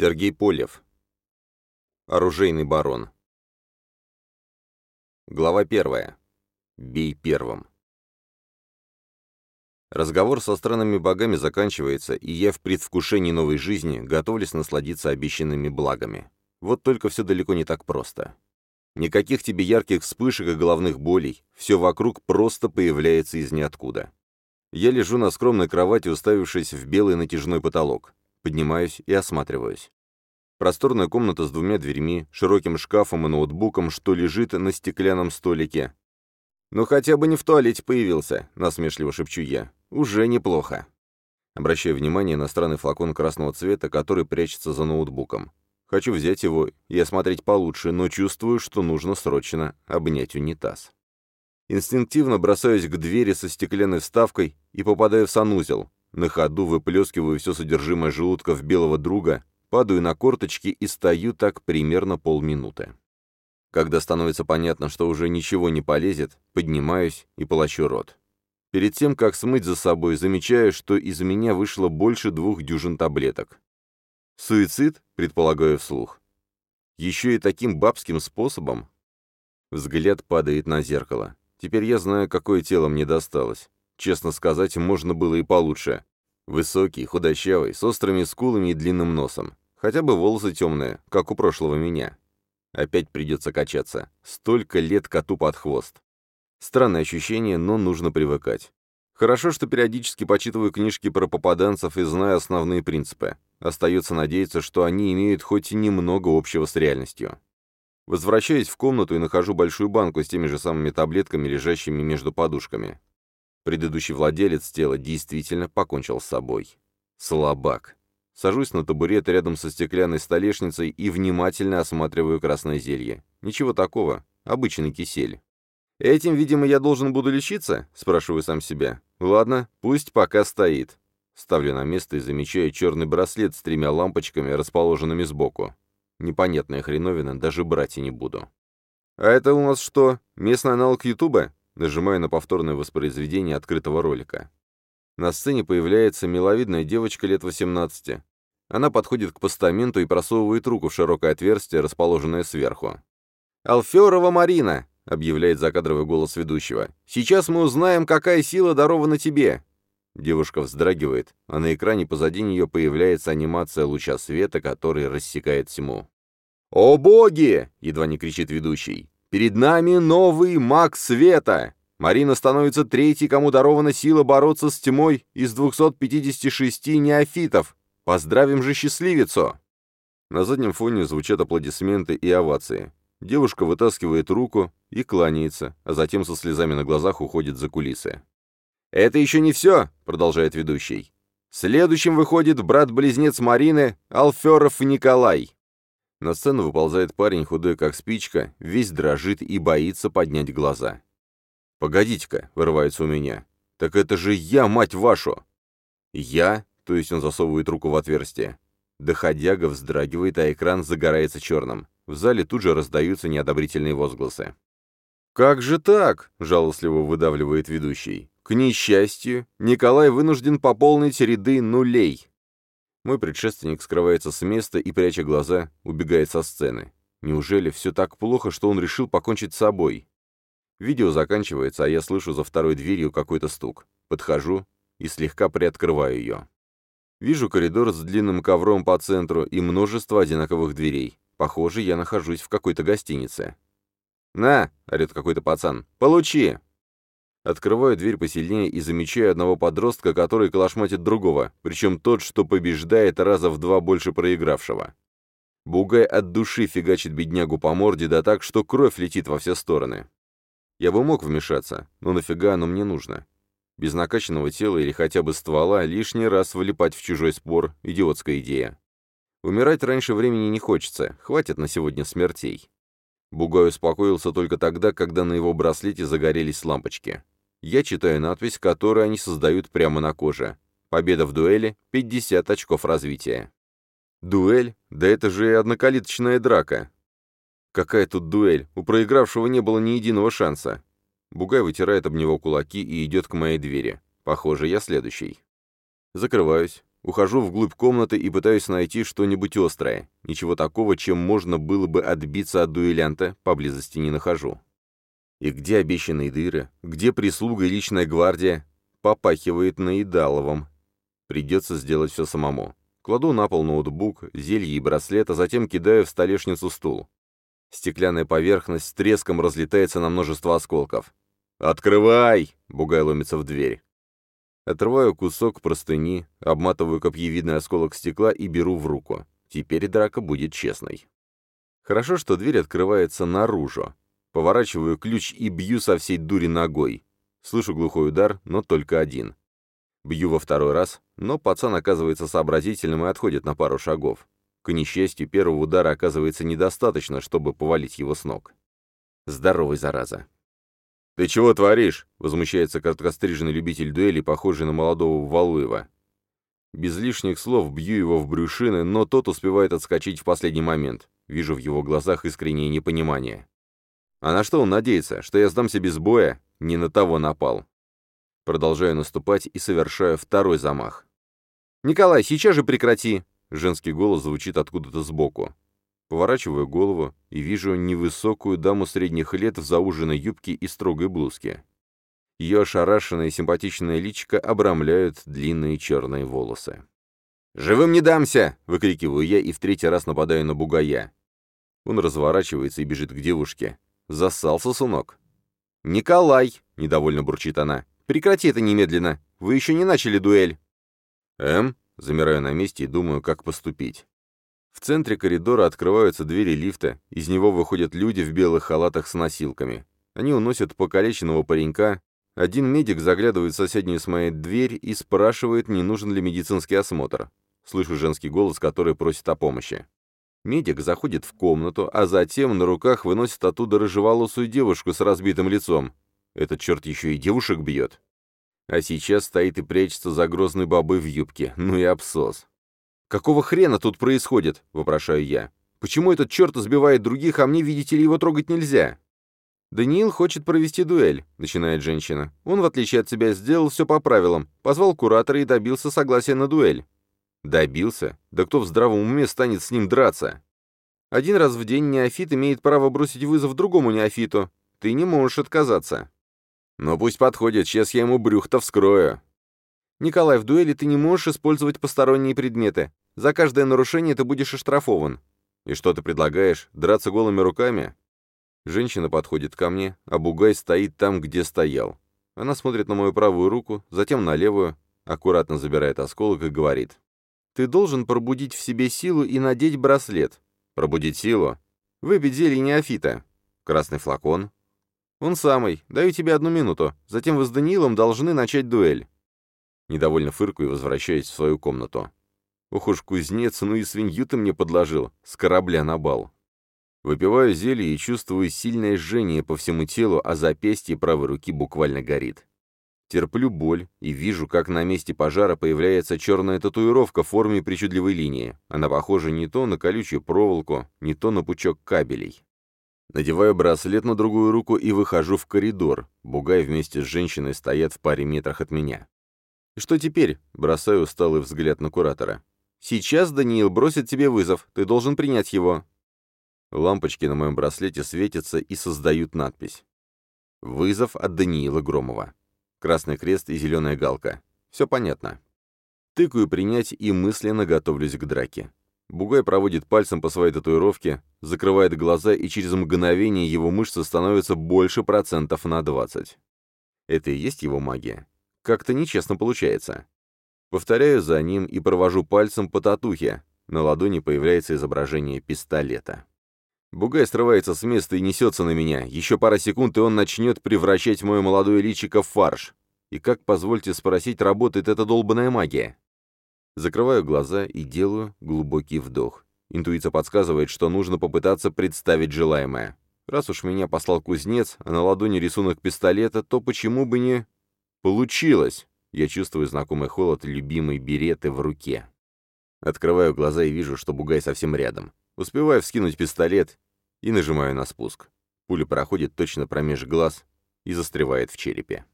Сергей Полев. Оружейный барон. Глава первая. Бей первым. Разговор со странными богами заканчивается, и я в предвкушении новой жизни готовлюсь насладиться обещанными благами. Вот только все далеко не так просто. Никаких тебе ярких вспышек и головных болей, все вокруг просто появляется из ниоткуда. Я лежу на скромной кровати, уставившись в белый натяжной потолок. Поднимаюсь и осматриваюсь. Просторная комната с двумя дверьми, широким шкафом и ноутбуком, что лежит на стеклянном столике. «Ну хотя бы не в туалете появился», — насмешливо шепчу я. «Уже неплохо». Обращаю внимание на странный флакон красного цвета, который прячется за ноутбуком. Хочу взять его и осмотреть получше, но чувствую, что нужно срочно обнять унитаз. Инстинктивно бросаюсь к двери со стеклянной вставкой и попадаю в санузел. На ходу выплескиваю все содержимое желудка в белого друга, падаю на корточки и стою так примерно полминуты. Когда становится понятно, что уже ничего не полезет, поднимаюсь и полощу рот. Перед тем, как смыть за собой, замечаю, что из меня вышло больше двух дюжин таблеток. Суицид, предполагаю вслух. Еще и таким бабским способом. Взгляд падает на зеркало. Теперь я знаю, какое тело мне досталось. Честно сказать, можно было и получше. Высокий, худощавый, с острыми скулами и длинным носом. Хотя бы волосы темные, как у прошлого меня. Опять придется качаться. Столько лет коту под хвост. Странное ощущение, но нужно привыкать. Хорошо, что периодически почитываю книжки про попаданцев и знаю основные принципы. Остается надеяться, что они имеют хоть немного общего с реальностью. Возвращаюсь в комнату и нахожу большую банку с теми же самыми таблетками, лежащими между подушками. Предыдущий владелец тела действительно покончил с собой. Слабак. Сажусь на табурет рядом со стеклянной столешницей и внимательно осматриваю красное зелье. Ничего такого, обычный кисель. «Этим, видимо, я должен буду лечиться?» — спрашиваю сам себя. «Ладно, пусть пока стоит». Ставлю на место и замечаю черный браслет с тремя лампочками, расположенными сбоку. Непонятная хреновина, даже брать и не буду. «А это у нас что, местный аналог Ютуба?» Нажимаю на повторное воспроизведение открытого ролика. На сцене появляется миловидная девочка лет 18. Она подходит к постаменту и просовывает руку в широкое отверстие, расположенное сверху. «Алферова Марина!» — объявляет закадровый голос ведущего. «Сейчас мы узнаем, какая сила дарована тебе!» Девушка вздрагивает, а на экране позади нее появляется анимация луча света, который рассекает тьму. «О боги!» — едва не кричит ведущий. «Перед нами новый маг света!» Марина становится третьей, кому дарована сила бороться с тьмой из 256 неофитов. Поздравим же счастливицу! На заднем фоне звучат аплодисменты и овации. Девушка вытаскивает руку и кланяется, а затем со слезами на глазах уходит за кулисы. «Это еще не все», — продолжает ведущий. «Следующим выходит брат-близнец Марины, Алферов Николай». На сцену выползает парень, худой как спичка, весь дрожит и боится поднять глаза. «Погодите-ка», — вырывается у меня. «Так это же я, мать вашу!» «Я?» — то есть он засовывает руку в отверстие. Доходяга вздрагивает, а экран загорается черным. В зале тут же раздаются неодобрительные возгласы. «Как же так?» — жалостливо выдавливает ведущий. К несчастью, Николай вынужден пополнить ряды нулей. Мой предшественник скрывается с места и, пряча глаза, убегает со сцены. Неужели все так плохо, что он решил покончить с собой? Видео заканчивается, а я слышу за второй дверью какой-то стук. Подхожу и слегка приоткрываю ее. Вижу коридор с длинным ковром по центру и множество одинаковых дверей. Похоже, я нахожусь в какой-то гостинице. «На!» — орет какой-то пацан. «Получи!» Открываю дверь посильнее и замечаю одного подростка, который калашматит другого, причем тот, что побеждает раза в два больше проигравшего. Бугай от души фигачит беднягу по морде, да так, что кровь летит во все стороны. Я бы мог вмешаться, но нафига оно мне нужно? Без накачанного тела или хотя бы ствола лишний раз вылипать в чужой спор – идиотская идея. Умирать раньше времени не хочется, хватит на сегодня смертей. Бугай успокоился только тогда, когда на его браслете загорелись лампочки. Я читаю надпись, которую они создают прямо на коже. Победа в дуэли — 50 очков развития. Дуэль? Да это же однокалиточная драка. Какая тут дуэль? У проигравшего не было ни единого шанса. Бугай вытирает об него кулаки и идет к моей двери. Похоже, я следующий. Закрываюсь, Ухожу вглубь комнаты и пытаюсь найти что-нибудь острое. Ничего такого, чем можно было бы отбиться от дуэлянта, поблизости не нахожу. И где обещанные дыры? Где прислуга и личная гвардия? Попахивает наедаловым. Придется сделать все самому. Кладу на пол ноутбук, зелье и браслет, а затем кидаю в столешницу стул. Стеклянная поверхность с треском разлетается на множество осколков. «Открывай!» — Бугай ломится в дверь. Отрываю кусок простыни, обматываю копьевидный осколок стекла и беру в руку. Теперь драка будет честной. Хорошо, что дверь открывается наружу. Поворачиваю ключ и бью со всей дури ногой. Слышу глухой удар, но только один. Бью во второй раз, но пацан оказывается сообразительным и отходит на пару шагов. К несчастью, первого удара оказывается недостаточно, чтобы повалить его с ног. Здоровый, зараза. «Ты чего творишь?» — возмущается короткостриженный любитель дуэли, похожий на молодого Валуева. Без лишних слов бью его в брюшины, но тот успевает отскочить в последний момент. Вижу в его глазах искреннее непонимание. А на что он надеется? Что я сдамся без боя? Не на того напал. Продолжаю наступать и совершаю второй замах. «Николай, сейчас же прекрати!» Женский голос звучит откуда-то сбоку. Поворачиваю голову и вижу невысокую даму средних лет в зауженной юбке и строгой блузке. Ее ошарашенное симпатичное личико обрамляют длинные черные волосы. «Живым не дамся!» — выкрикиваю я и в третий раз нападаю на бугая. Он разворачивается и бежит к девушке. «Засался, сынок!» «Николай!» — недовольно бурчит она. «Прекрати это немедленно! Вы еще не начали дуэль!» «Эм?» Замираю на месте и думаю, как поступить. В центре коридора открываются двери лифта, из него выходят люди в белых халатах с носилками. Они уносят покалеченного паренька. Один медик заглядывает в соседнюю с моей дверь и спрашивает, не нужен ли медицинский осмотр. Слышу женский голос, который просит о помощи. Медик заходит в комнату, а затем на руках выносит оттуда рыжеволосую девушку с разбитым лицом. Этот черт еще и девушек бьет. А сейчас стоит и прячется за грозной бабой в юбке. Ну и абсос. «Какого хрена тут происходит?» — вопрошаю я. «Почему этот черт избивает других, а мне, видите ли, его трогать нельзя?» «Даниил хочет провести дуэль», — начинает женщина. «Он, в отличие от тебя, сделал все по правилам, позвал куратора и добился согласия на дуэль». «Добился? Да кто в здравом уме станет с ним драться?» «Один раз в день неофит имеет право бросить вызов другому неофиту. Ты не можешь отказаться». «Ну пусть подходит, сейчас я ему брюхто вскрою». «Николай, в дуэли ты не можешь использовать посторонние предметы. За каждое нарушение ты будешь оштрафован». «И что ты предлагаешь? Драться голыми руками?» Женщина подходит ко мне, а Бугай стоит там, где стоял. Она смотрит на мою правую руку, затем на левую, аккуратно забирает осколок и говорит. «Ты должен пробудить в себе силу и надеть браслет». «Пробудить силу?» «Выпить зелье неофита». «Красный флакон?» «Он самый. Даю тебе одну минуту. Затем вы с Даниилом должны начать дуэль». Недовольно фыркаю и возвращаюсь в свою комнату. Ох уж кузнец, ну и свинью ты мне подложил, с корабля на бал. Выпиваю зелье и чувствую сильное жжение по всему телу, а запястье правой руки буквально горит. Терплю боль и вижу, как на месте пожара появляется черная татуировка в форме причудливой линии. Она похожа не то на колючую проволоку, не то на пучок кабелей. Надеваю браслет на другую руку и выхожу в коридор. Бугай вместе с женщиной стоят в паре метрах от меня. «И что теперь?» — бросаю усталый взгляд на куратора. «Сейчас Даниил бросит тебе вызов. Ты должен принять его». Лампочки на моем браслете светятся и создают надпись. «Вызов от Даниила Громова». Красный крест и зеленая галка. Все понятно. Тыкаю принять и мысленно готовлюсь к драке. Бугай проводит пальцем по своей татуировке, закрывает глаза, и через мгновение его мышцы становятся больше процентов на 20. Это и есть его магия. Как-то нечестно получается. Повторяю за ним и провожу пальцем по татухе. На ладони появляется изображение пистолета. Бугай срывается с места и несется на меня. Еще пара секунд, и он начнет превращать мое молодое личико в фарш. И как, позвольте спросить, работает эта долбанная магия? Закрываю глаза и делаю глубокий вдох. Интуиция подсказывает, что нужно попытаться представить желаемое. Раз уж меня послал кузнец, а на ладони рисунок пистолета, то почему бы не... Получилось! Я чувствую знакомый холод любимой береты в руке. Открываю глаза и вижу, что бугай совсем рядом. Успеваю вскинуть пистолет и нажимаю на спуск. Пуля проходит точно промеж глаз и застревает в черепе.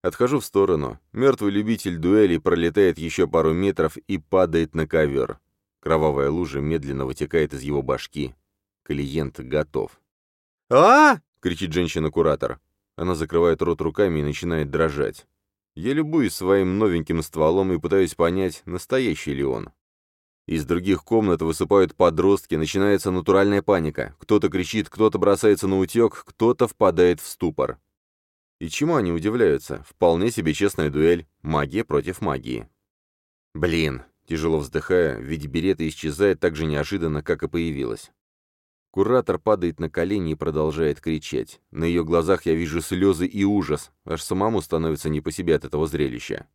Отхожу в сторону. Мертвый любитель дуэли пролетает еще пару метров и падает на ковер. Кровавая лужа медленно вытекает из его башки. Клиент готов. а кричит женщина-куратор. Она закрывает рот руками и начинает дрожать. Я любуюсь своим новеньким стволом и пытаюсь понять, настоящий ли он. Из других комнат высыпают подростки, начинается натуральная паника. Кто-то кричит, кто-то бросается на утек, кто-то впадает в ступор. И чему они удивляются? Вполне себе честная дуэль. Магия против магии. Блин, тяжело вздыхая, ведь берета исчезает так же неожиданно, как и появилась. Куратор падает на колени и продолжает кричать. На ее глазах я вижу слезы и ужас, аж самому становится не по себе от этого зрелища.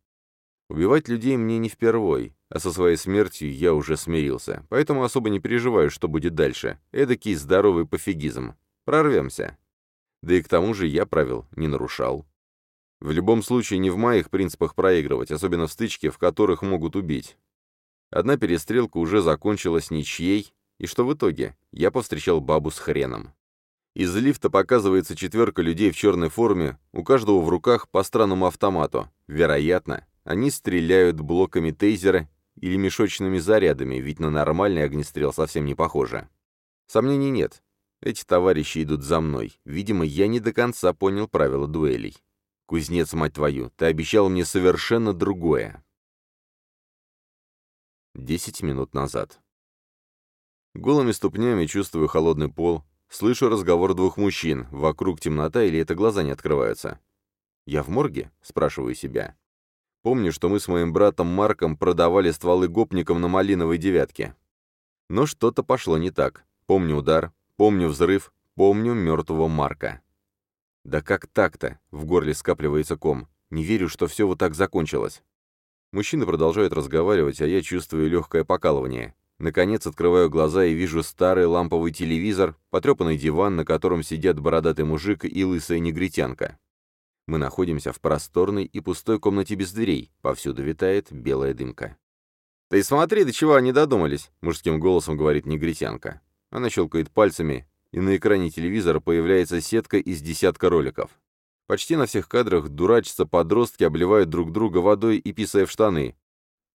Убивать людей мне не впервой, а со своей смертью я уже смирился, поэтому особо не переживаю, что будет дальше. Эдакий здоровый пофигизм. Прорвемся. Да и к тому же я правил не нарушал. В любом случае не в моих принципах проигрывать, особенно в стычке, в которых могут убить. Одна перестрелка уже закончилась ничьей, и что в итоге? Я повстречал бабу с хреном. Из лифта показывается четверка людей в черной форме, у каждого в руках по странному автомату. Вероятно, они стреляют блоками тейзера или мешочными зарядами, ведь на нормальный огнестрел совсем не похоже. Сомнений нет. Эти товарищи идут за мной. Видимо, я не до конца понял правила дуэлей. Кузнец, мать твою, ты обещал мне совершенно другое. Десять минут назад. Голыми ступнями чувствую холодный пол, слышу разговор двух мужчин, вокруг темнота или это глаза не открываются. «Я в морге?» — спрашиваю себя. Помню, что мы с моим братом Марком продавали стволы гопникам на малиновой девятке. Но что-то пошло не так. Помню удар, помню взрыв, помню мертвого Марка. Да как так-то? В горле скапливается ком. Не верю, что все вот так закончилось. Мужчины продолжают разговаривать, а я чувствую легкое покалывание. Наконец открываю глаза и вижу старый ламповый телевизор, потрепанный диван, на котором сидят бородатый мужик и лысая негритянка. Мы находимся в просторной и пустой комнате без дверей, повсюду витает белая дымка. «Ты смотри, до чего они додумались», — мужским голосом говорит негритянка. Она щелкает пальцами, и на экране телевизора появляется сетка из десятка роликов. Почти на всех кадрах дурачатся подростки, обливают друг друга водой и писая в штаны.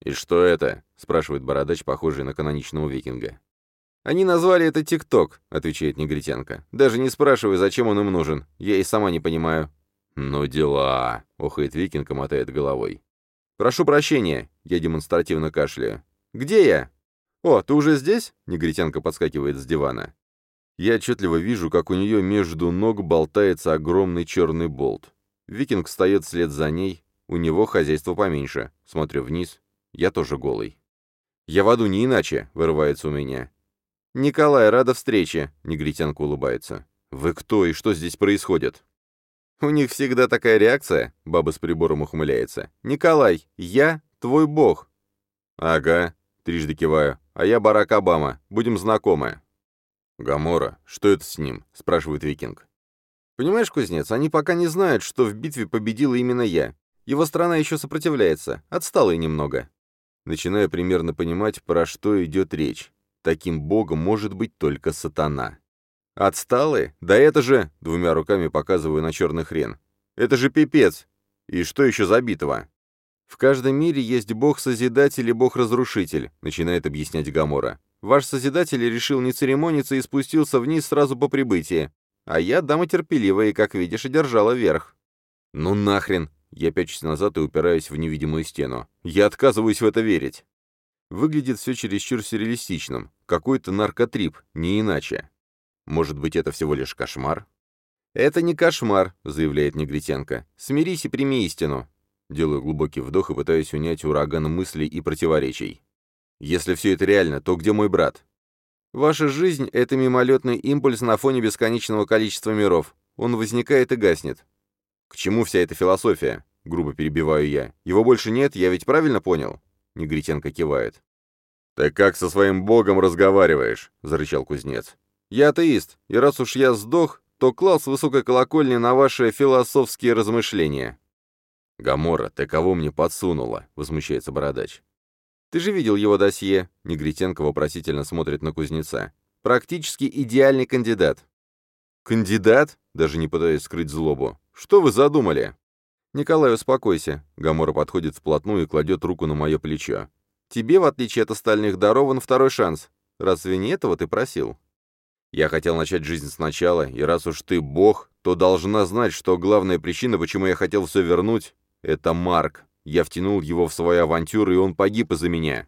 «И что это?» — спрашивает бородач, похожий на каноничного викинга. «Они назвали это ТикТок», — отвечает негритянка. «Даже не спрашивай, зачем он им нужен. Я и сама не понимаю. «Ну дела», — охает викинг и мотает головой. «Прошу прощения», — я демонстративно кашляю. «Где я?» «О, ты уже здесь?» — негритянка подскакивает с дивана. Я отчетливо вижу, как у нее между ног болтается огромный черный болт. Викинг встает вслед за ней, у него хозяйство поменьше. Смотрю вниз, я тоже голый. «Я в аду не иначе», — вырывается у меня. «Николай, рада встрече», — негритянка улыбается. «Вы кто и что здесь происходит?» «У них всегда такая реакция», — баба с прибором ухмыляется. «Николай, я твой бог». «Ага», — трижды киваю. «А я Барак Обама. Будем знакомы». «Гамора, что это с ним?» — спрашивает Викинг. «Понимаешь, кузнец, они пока не знают, что в битве победила именно я. Его страна еще сопротивляется, отстала и немного». Начинаю примерно понимать, про что идет речь. Таким богом может быть только сатана. «Отсталые? Да это же...» — двумя руками показываю на черный хрен. «Это же пипец! И что еще за битва?» «В каждом мире есть бог-созидатель и бог-разрушитель», — начинает объяснять Гамора. «Ваш созидатель решил не церемониться и спустился вниз сразу по прибытии. А я, дама терпеливая, и, как видишь, одержала верх». «Ну нахрен!» Я пячусь назад и упираюсь в невидимую стену. «Я отказываюсь в это верить!» Выглядит все чересчур сюрреалистичным. Какой-то наркотрип, не иначе. Может быть, это всего лишь кошмар? «Это не кошмар», — заявляет Негритенко. «Смирись и прими истину». Делаю глубокий вдох и пытаюсь унять ураган мыслей и противоречий. «Если все это реально, то где мой брат?» «Ваша жизнь — это мимолетный импульс на фоне бесконечного количества миров. Он возникает и гаснет». «К чему вся эта философия?» — грубо перебиваю я. «Его больше нет, я ведь правильно понял?» Негритенко кивает. «Ты как со своим богом разговариваешь?» — зарычал кузнец. Я атеист, и раз уж я сдох, то клал с высокой колокольни на ваши философские размышления». «Гамора, ты кого мне подсунула?» — возмущается Бородач. «Ты же видел его досье?» — Негритенко вопросительно смотрит на кузнеца. «Практически идеальный кандидат». «Кандидат?» — даже не пытаясь скрыть злобу. «Что вы задумали?» «Николай, успокойся». Гамора подходит вплотную и кладет руку на мое плечо. «Тебе, в отличие от остальных, дарован второй шанс. Разве не этого ты просил?» Я хотел начать жизнь сначала, и раз уж ты бог, то должна знать, что главная причина, почему я хотел все вернуть, — это Марк. Я втянул его в свою авантюру, и он погиб из-за меня.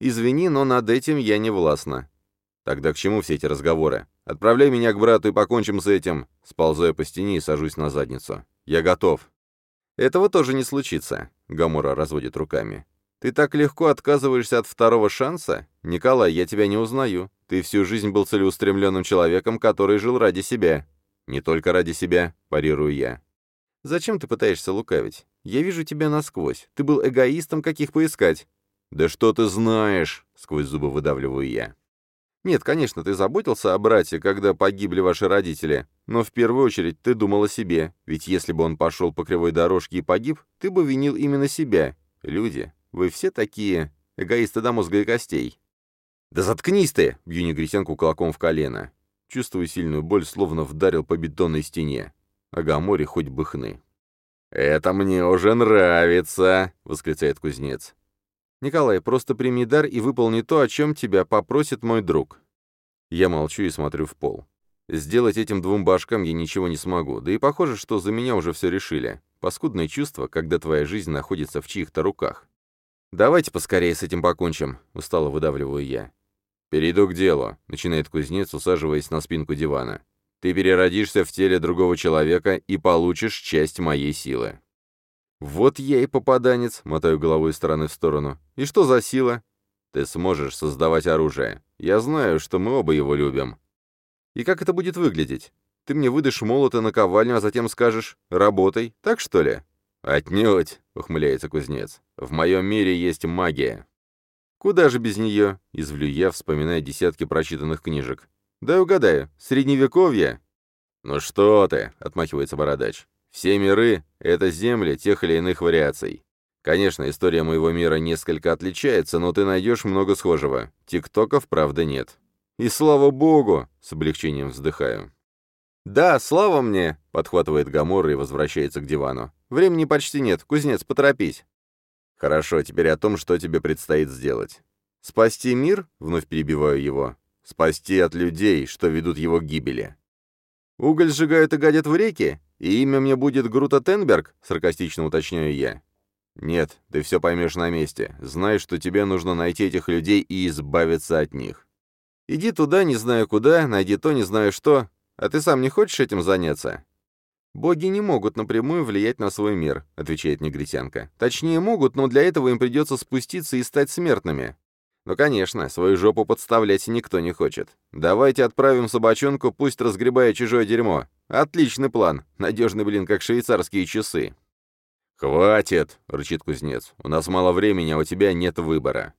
Извини, но над этим я не властна. Тогда к чему все эти разговоры? Отправляй меня к брату и покончим с этим. Сползаю по стене и сажусь на задницу. Я готов. Этого тоже не случится, Гамора разводит руками. Ты так легко отказываешься от второго шанса? Николай, я тебя не узнаю. Ты всю жизнь был целеустремленным человеком, который жил ради себя. Не только ради себя, парирую я. Зачем ты пытаешься лукавить? Я вижу тебя насквозь. Ты был эгоистом, каких поискать. Да что ты знаешь, сквозь зубы выдавливаю я. Нет, конечно, ты заботился о брате, когда погибли ваши родители, но в первую очередь ты думал о себе, ведь если бы он пошел по кривой дорожке и погиб, ты бы винил именно себя. Люди, вы все такие эгоисты до мозга и костей. «Да заткнись ты!» — бью негритянку кулаком в колено. Чувствую сильную боль, словно вдарил по бетонной стене. Агаморе хоть бы хны. «Это мне уже нравится!» — восклицает кузнец. «Николай, просто прими дар и выполни то, о чем тебя попросит мой друг». Я молчу и смотрю в пол. Сделать этим двум башкам я ничего не смогу, да и похоже, что за меня уже все решили. Паскудное чувство, когда твоя жизнь находится в чьих-то руках. «Давайте поскорее с этим покончим», — устало выдавливаю я. «Перейду к делу», — начинает кузнец, усаживаясь на спинку дивана. «Ты переродишься в теле другого человека и получишь часть моей силы». «Вот я и попаданец», — мотаю головой из стороны в сторону. «И что за сила?» «Ты сможешь создавать оружие. Я знаю, что мы оба его любим». «И как это будет выглядеть? Ты мне выдашь молот и наковальню, а затем скажешь «работай», так что ли?» «Отнюдь», — ухмыляется кузнец. «В моем мире есть магия». «Куда же без нее?» — извлю я, вспоминая десятки прочитанных книжек. «Дай угадаю, средневековье?» «Ну что ты», — отмахивается бородач. «Все миры — это земли тех или иных вариаций. Конечно, история моего мира несколько отличается, но ты найдешь много схожего. Тиктоков, правда, нет». «И слава богу!» — с облегчением вздыхаю. «Да, слава мне!» — подхватывает Гамора и возвращается к дивану. «Времени почти нет. Кузнец, поторопись». «Хорошо, теперь о том, что тебе предстоит сделать». «Спасти мир?» — вновь перебиваю его. «Спасти от людей, что ведут его к гибели». «Уголь сжигают и гадят в реке? И имя мне будет Грута Тенберг?» — саркастично уточняю я. «Нет, ты все поймешь на месте. Знай, что тебе нужно найти этих людей и избавиться от них. Иди туда, не знаю куда, найди то, не знаю что, а ты сам не хочешь этим заняться?» «Боги не могут напрямую влиять на свой мир», — отвечает негритянка. «Точнее, могут, но для этого им придется спуститься и стать смертными. Ну, конечно, свою жопу подставлять никто не хочет. Давайте отправим собачонку, пусть разгребает чужое дерьмо. Отличный план. Надежный, блин, как швейцарские часы». «Хватит!» — рычит кузнец. «У нас мало времени, а у тебя нет выбора».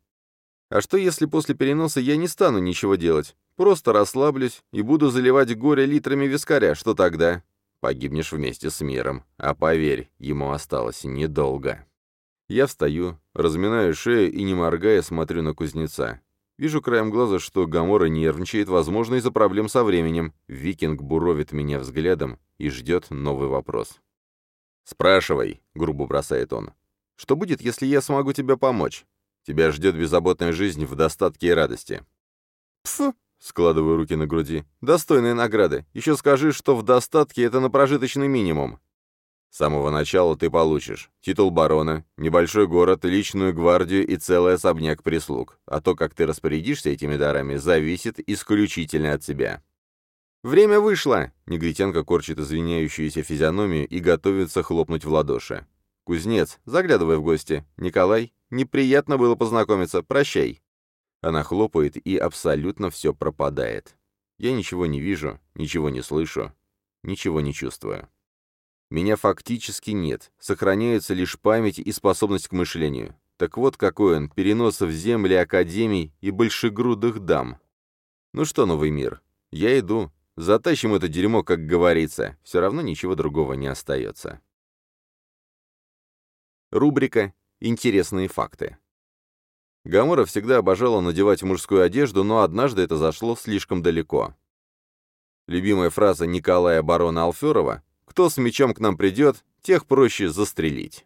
«А что, если после переноса я не стану ничего делать? Просто расслаблюсь и буду заливать горе литрами вискаря. Что тогда? Погибнешь вместе с миром. А поверь, ему осталось недолго. Я встаю, разминаю шею и, не моргая, смотрю на кузнеца. Вижу краем глаза, что Гамора нервничает, возможно, из-за проблем со временем. Викинг буровит меня взглядом и ждет новый вопрос. «Спрашивай», — грубо бросает он. «Что будет, если я смогу тебе помочь? Тебя ждет беззаботная жизнь в достатке и радости». «Пф!» Складываю руки на груди. «Достойные награды. Еще скажи, что в достатке это на прожиточный минимум». С самого начала ты получишь титул барона, небольшой город, личную гвардию и целый особняк прислуг. А то, как ты распорядишься этими дарами, зависит исключительно от тебя. «Время вышло!» — Негритянка корчит извиняющуюся физиономию и готовится хлопнуть в ладоши. «Кузнец, заглядывай в гости. Николай, неприятно было познакомиться. Прощай». Она хлопает, и абсолютно все пропадает. Я ничего не вижу, ничего не слышу, ничего не чувствую. Меня фактически нет, сохраняется лишь память и способность к мышлению. Так вот какой он, перенос в земли академий и большегрудых дам. Ну что, новый мир, я иду. Затащим это дерьмо, как говорится. Все равно ничего другого не остается. Рубрика «Интересные факты». Гамора всегда обожала надевать мужскую одежду, но однажды это зашло слишком далеко. Любимая фраза Николая барона Алферова «Кто с мечом к нам придет, тех проще застрелить.